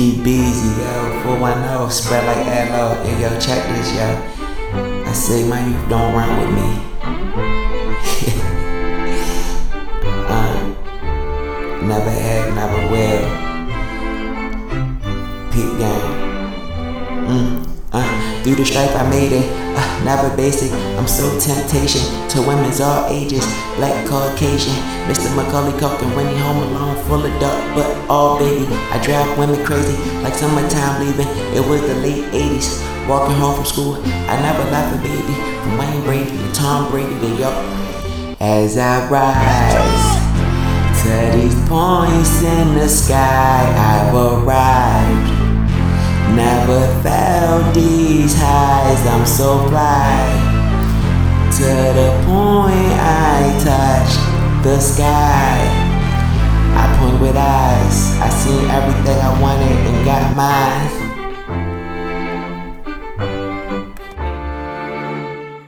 Keep busy, yo. 410, spread like hello. And yo, check this, yo. I say my youth don't run with me. um, never have, never will. Peep game. Mm, uh, through the stripe I made it, uh, never basic. I'm so temptation to women's all ages, black Caucasian. Mr. Macaulay Culkin when he home alone, full of duck, but all baby. I drive women crazy like summertime leaving. It was the late 80s, walking home from school. I never left a baby from Wayne Brady to Tom Brady to yup. As I rise to these points in the sky, I've arrived. Never felt these highs, I'm so fly. To the point I touch the sky. I point with eyes, I seen everything I wanted and got mine.